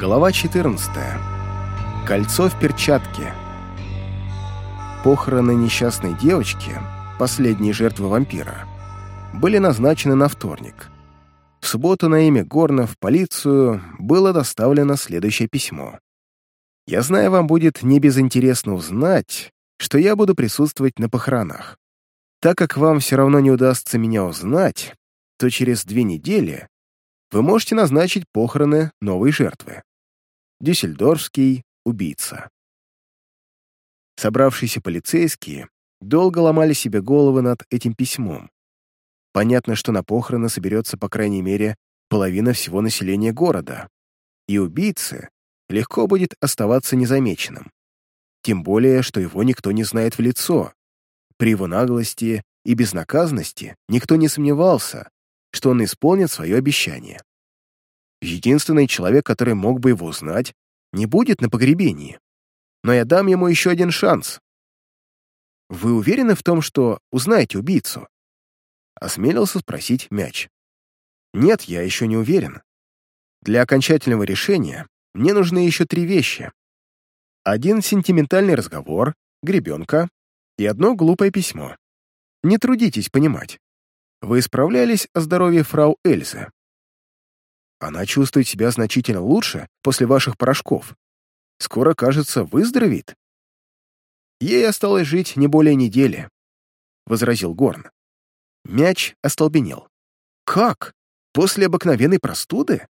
Глава 14. Кольцо в перчатке. Похороны несчастной девочки, последней жертвы вампира, были назначены на вторник. В субботу на имя Горна в полицию было доставлено следующее письмо. «Я знаю, вам будет небезынтересно узнать, что я буду присутствовать на похоронах. Так как вам все равно не удастся меня узнать, то через две недели вы можете назначить похороны новой жертвы. Дюссельдорфский убийца. Собравшиеся полицейские долго ломали себе головы над этим письмом. Понятно, что на похороны соберется по крайней мере половина всего населения города, и убийце легко будет оставаться незамеченным. Тем более, что его никто не знает в лицо. При его наглости и безнаказанности никто не сомневался, что он исполнит свое обещание. Единственный человек, который мог бы его узнать, не будет на погребении. Но я дам ему еще один шанс. Вы уверены в том, что узнаете убийцу? Осмелился спросить мяч. Нет, я еще не уверен. Для окончательного решения мне нужны еще три вещи. Один сентиментальный разговор, гребенка и одно глупое письмо. Не трудитесь понимать. Вы справлялись о здоровье фрау Эльзы. Она чувствует себя значительно лучше после ваших порошков. Скоро, кажется, выздоровеет. Ей осталось жить не более недели, — возразил Горн. Мяч остолбенел. Как? После обыкновенной простуды?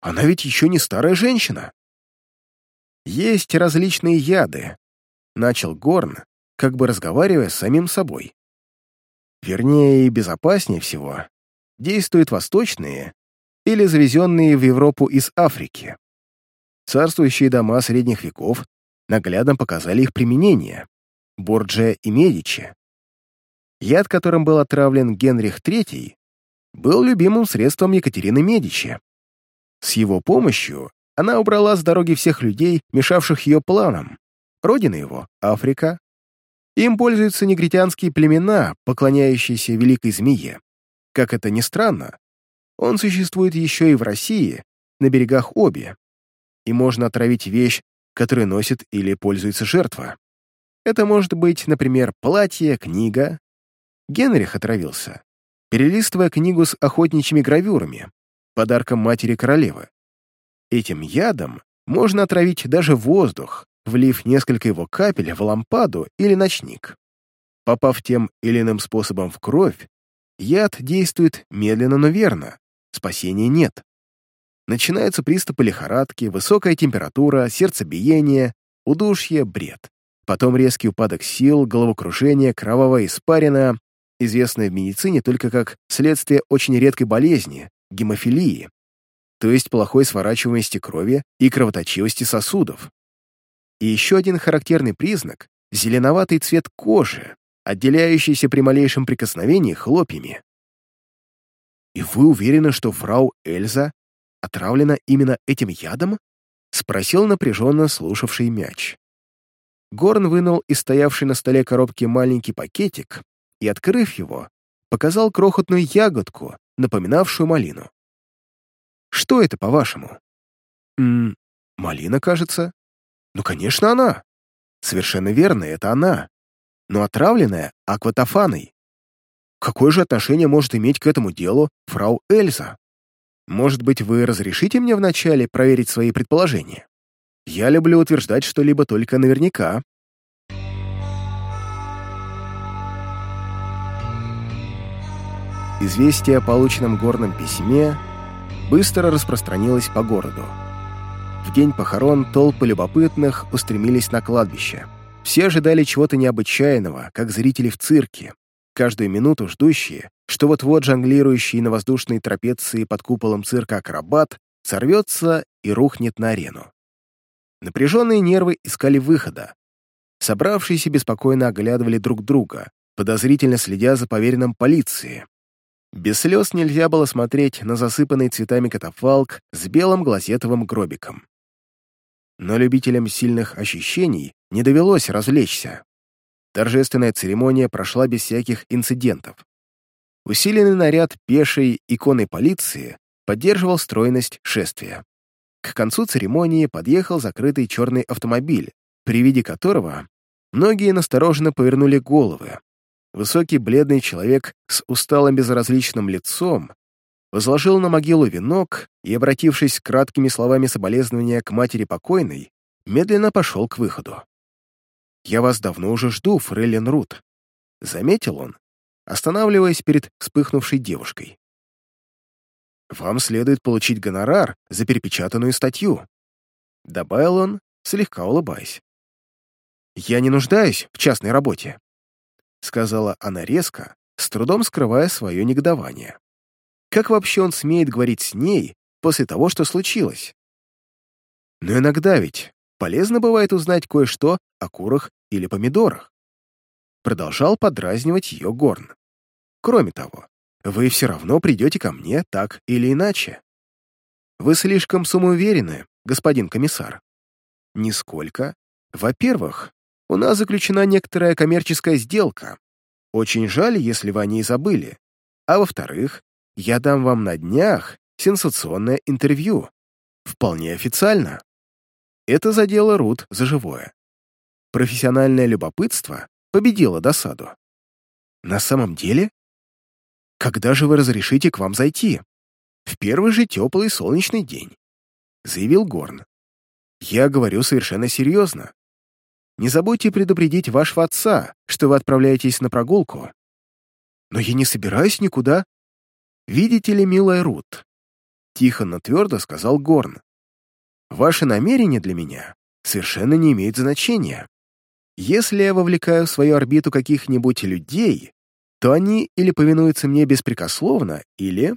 Она ведь еще не старая женщина. Есть различные яды, — начал Горн, как бы разговаривая с самим собой. Вернее, и безопаснее всего действуют восточные или завезенные в Европу из Африки. Царствующие дома средних веков наглядно показали их применение — Борджия и Медичи. Яд, которым был отравлен Генрих III, был любимым средством Екатерины Медичи. С его помощью она убрала с дороги всех людей, мешавших ее планам. Родина его — Африка. Им пользуются негритянские племена, поклоняющиеся великой змее. Как это ни странно, он существует еще и в России, на берегах Оби, и можно отравить вещь, которой носит или пользуется жертва. Это может быть, например, платье, книга. Генрих отравился, перелистывая книгу с охотничьими гравюрами, подарком матери королевы. Этим ядом можно отравить даже воздух, влив несколько его капель в лампаду или ночник. Попав тем или иным способом в кровь, яд действует медленно, но верно, спасения нет. Начинаются приступы лихорадки, высокая температура, сердцебиение, удушье, бред. Потом резкий упадок сил, головокружение, кровавая испарина, известная в медицине только как следствие очень редкой болезни — гемофилии, то есть плохой сворачиваемости крови и кровоточивости сосудов. И еще один характерный признак — зеленоватый цвет кожи, отделяющийся при малейшем прикосновении хлопьями. «И вы уверены, что фрау Эльза отравлена именно этим ядом?» — спросил напряженно слушавший мяч. Горн вынул из стоявшей на столе коробки маленький пакетик и, открыв его, показал крохотную ягодку, напоминавшую малину. «Что это, по-вашему?» «Ммм, малина, кажется». «Ну, конечно, она». «Совершенно верно, это она. Но отравленная акватофаной. Какое же отношение может иметь к этому делу фрау Эльза? Может быть, вы разрешите мне вначале проверить свои предположения? Я люблю утверждать что-либо только наверняка. Известие о полученном горном письме быстро распространилось по городу. В день похорон толпы любопытных устремились на кладбище. Все ожидали чего-то необычайного, как зрители в цирке, каждую минуту ждущие, что вот-вот жонглирующий на воздушной трапеции под куполом цирка акробат сорвется и рухнет на арену. Напряженные нервы искали выхода. Собравшиеся беспокойно оглядывали друг друга, подозрительно следя за поверенным полиции. Без слез нельзя было смотреть на засыпанный цветами катафалк с белым глазетовым гробиком. Но любителям сильных ощущений не довелось развлечься. Торжественная церемония прошла без всяких инцидентов. Усиленный наряд пешей иконы полиции поддерживал стройность шествия. К концу церемонии подъехал закрытый черный автомобиль, при виде которого многие настороженно повернули головы. Высокий бледный человек с усталым безразличным лицом возложил на могилу венок и, обратившись краткими словами соболезнования к матери покойной, медленно пошел к выходу. «Я вас давно уже жду, фрейлин Рут», — заметил он, останавливаясь перед вспыхнувшей девушкой. «Вам следует получить гонорар за перепечатанную статью», — добавил он, слегка улыбаясь. «Я не нуждаюсь в частной работе», — сказала она резко, с трудом скрывая свое негодование. Как вообще он смеет говорить с ней после того, что случилось? Но иногда ведь полезно бывает узнать кое-что о курах или помидорах. Продолжал подразнивать ее Горн. Кроме того, вы все равно придете ко мне так или иначе. Вы слишком самоуверены, господин комиссар. Нисколько. Во-первых, у нас заключена некоторая коммерческая сделка. Очень жаль, если вы о ней забыли. А во-вторых, я дам вам на днях сенсационное интервью. Вполне официально. Это задело Рут за живое. Профессиональное любопытство победило досаду. На самом деле? Когда же вы разрешите к вам зайти? В первый же теплый солнечный день, заявил Горн. Я говорю совершенно серьезно. Не забудьте предупредить вашего отца, что вы отправляетесь на прогулку. Но я не собираюсь никуда. Видите ли, милая Рут, тихо, но твердо сказал Горн. Ваши намерения для меня совершенно не имеют значения. Если я вовлекаю в свою орбиту каких-нибудь людей, то они или повинуются мне беспрекословно, или...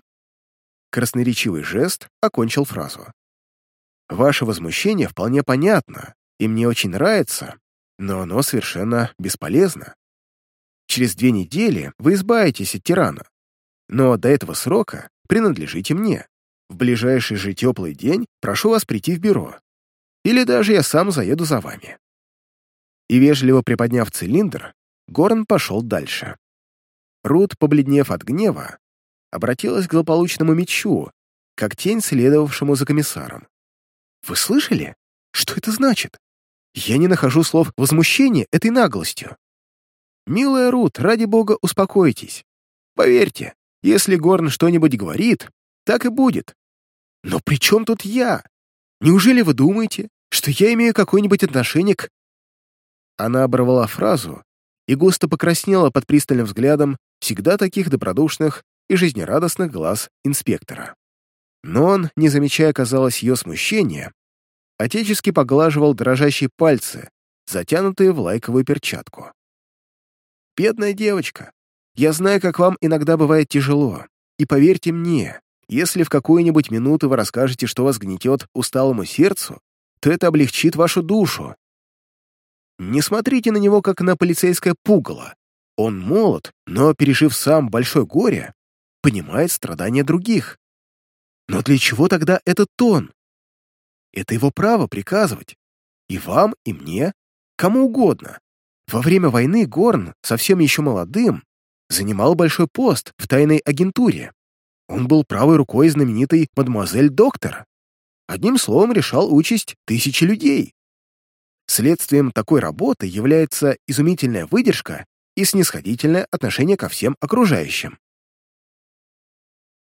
Красноречивый жест окончил фразу. Ваше возмущение вполне понятно, и мне очень нравится, но оно совершенно бесполезно. Через две недели вы избавитесь от тирана, но до этого срока принадлежите мне. В ближайший же теплый день прошу вас прийти в бюро. Или даже я сам заеду за вами». И вежливо приподняв цилиндр, Горн пошел дальше. Рут, побледнев от гнева, обратилась к злополучному мечу, как тень, следовавшему за комиссаром. «Вы слышали? Что это значит? Я не нахожу слов возмущения этой наглостью. Милая Рут, ради бога, успокойтесь. Поверьте, если Горн что-нибудь говорит, так и будет. Но при чем тут я? Неужели вы думаете, что я имею какое-нибудь отношение к...» Она оборвала фразу и густо покраснела под пристальным взглядом всегда таких добродушных и жизнерадостных глаз инспектора. Но он, не замечая, казалось, ее смущения, отечески поглаживал дрожащие пальцы, затянутые в лайковую перчатку. «Бедная девочка, я знаю, как вам иногда бывает тяжело, и поверьте мне, если в какую-нибудь минуту вы расскажете, что вас гнетет усталому сердцу, то это облегчит вашу душу. Не смотрите на него, как на полицейское пугало. Он молод, но, пережив сам большое горе, понимает страдания других. Но для чего тогда этот тон? Это его право приказывать. И вам, и мне, кому угодно. Во время войны Горн, совсем еще молодым, занимал большой пост в тайной агентуре. Он был правой рукой знаменитой мадемуазель доктор. Одним словом, решал участь тысячи людей. Следствием такой работы является изумительная выдержка и снисходительное отношение ко всем окружающим.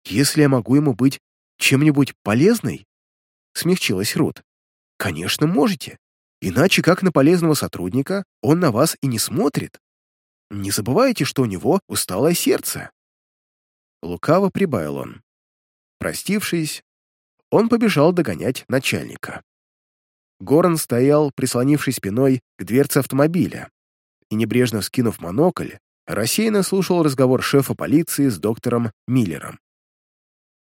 «Если я могу ему быть чем-нибудь полезной?» — смягчилась Рут. «Конечно, можете. Иначе как на полезного сотрудника он на вас и не смотрит. Не забывайте, что у него усталое сердце». Лукаво прибавил он. Простившись, он побежал догонять начальника. Горан стоял, прислонившись спиной к дверце автомобиля, и, небрежно скинув монокль, рассеянно слушал разговор шефа полиции с доктором Миллером.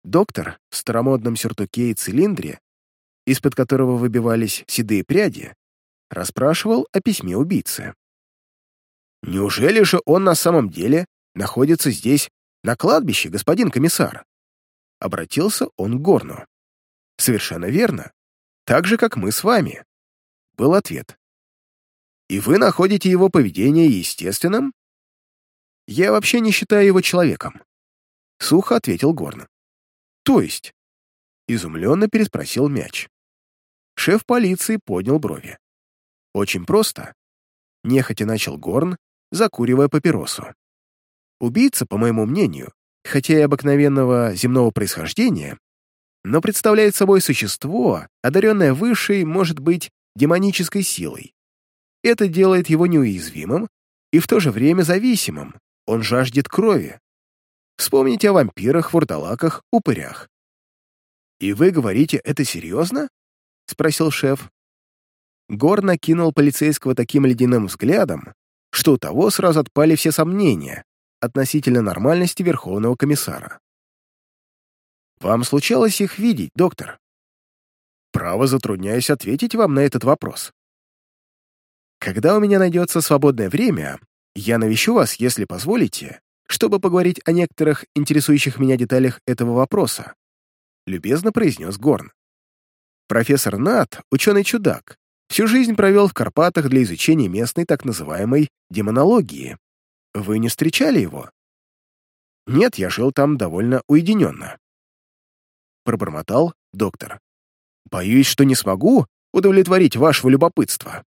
Доктор в старомодном сюртуке и цилиндре, из-под которого выбивались седые пряди, расспрашивал о письме убийцы. «Неужели же он на самом деле находится здесь «На кладбище, господин комиссар!» Обратился он к Горну. «Совершенно верно. Так же, как мы с вами», — был ответ. «И вы находите его поведение естественным?» «Я вообще не считаю его человеком», — сухо ответил Горн. «То есть?» — изумленно переспросил мяч. Шеф полиции поднял брови. Очень просто. Нехотя начал Горн, закуривая папиросу. Убийца, по моему мнению, хотя и обыкновенного земного происхождения, но представляет собой существо, одаренное высшей, может быть, демонической силой. Это делает его неуязвимым и в то же время зависимым. Он жаждет крови. Вспомните о вампирах, вурдалаках, упырях. «И вы говорите, это серьезно?» — спросил шеф. Гор накинул полицейского таким ледяным взглядом, что у того сразу отпали все сомнения относительно нормальности Верховного комиссара. «Вам случалось их видеть, доктор?» «Право затрудняюсь ответить вам на этот вопрос. Когда у меня найдется свободное время, я навещу вас, если позволите, чтобы поговорить о некоторых интересующих меня деталях этого вопроса», любезно произнес Горн. Профессор Нат — ученый-чудак, всю жизнь провел в Карпатах для изучения местной так называемой демонологии. Вы не встречали его? Нет, я жил там довольно уединенно. Пробормотал доктор. Боюсь, что не смогу удовлетворить вашего любопытства.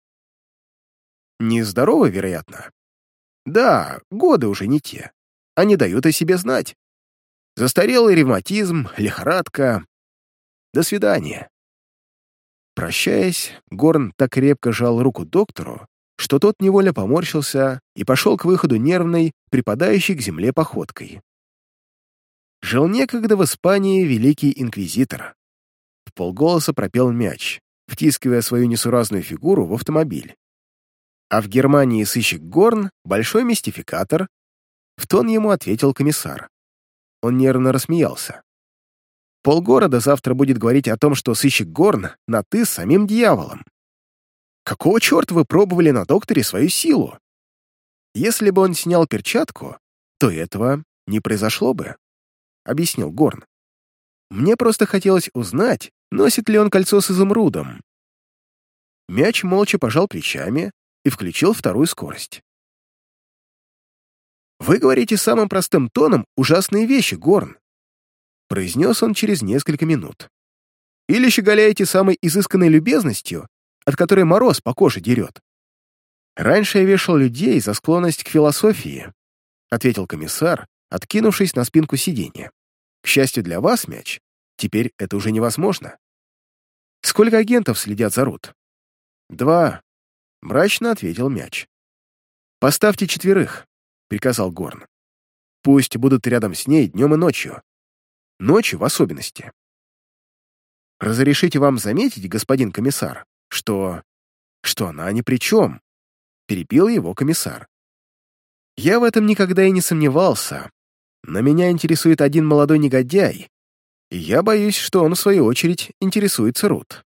Нездорово, вероятно. Да, годы уже не те. Они дают о себе знать. Застарелый ревматизм, лихорадка. До свидания. Прощаясь, Горн так крепко жал руку доктору, что тот невольно поморщился и пошел к выходу нервной, припадающей к земле походкой. Жил некогда в Испании великий инквизитор. В полголоса пропел мяч, втискивая свою несуразную фигуру в автомобиль. А в Германии сыщик Горн — большой мистификатор. В тон ему ответил комиссар. Он нервно рассмеялся. Полгорода завтра будет говорить о том, что сыщик Горн на «ты» с самим дьяволом. Какого черта вы пробовали на докторе свою силу? Если бы он снял перчатку, то этого не произошло бы, — объяснил Горн. Мне просто хотелось узнать, носит ли он кольцо с изумрудом. Мяч молча пожал плечами и включил вторую скорость. «Вы говорите самым простым тоном ужасные вещи, Горн произнес он через несколько минут. «Или щеголяете самой изысканной любезностью, от которой мороз по коже дерет?» «Раньше я вешал людей за склонность к философии», ответил комиссар, откинувшись на спинку сиденья. «К счастью для вас, мяч, теперь это уже невозможно. Сколько агентов следят за Рут?» «Два», — мрачно ответил мяч. «Поставьте четверых», — приказал Горн. «Пусть будут рядом с ней днем и ночью ночью в особенности. «Разрешите вам заметить, господин комиссар, что... что она ни при чем», — перебил его комиссар. «Я в этом никогда и не сомневался, но меня интересует один молодой негодяй, и я боюсь, что он, в свою очередь, интересуется Рут.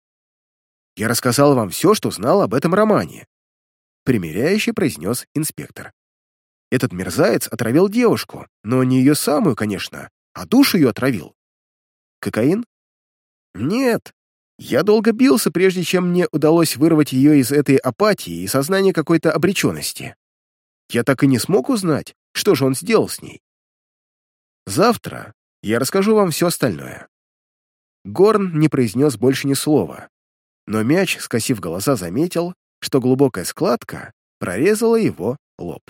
Я рассказал вам все, что знал об этом романе», — примиряюще произнес инспектор. Этот мерзавец отравил девушку, но не ее самую, конечно, а душу ее отравил. Кокаин? Нет. Я долго бился, прежде чем мне удалось вырвать ее из этой апатии и сознания какой-то обреченности. Я так и не смог узнать, что же он сделал с ней. Завтра я расскажу вам все остальное. Горн не произнес больше ни слова, но мяч, скосив глаза, заметил, что глубокая складка прорезала его лоб.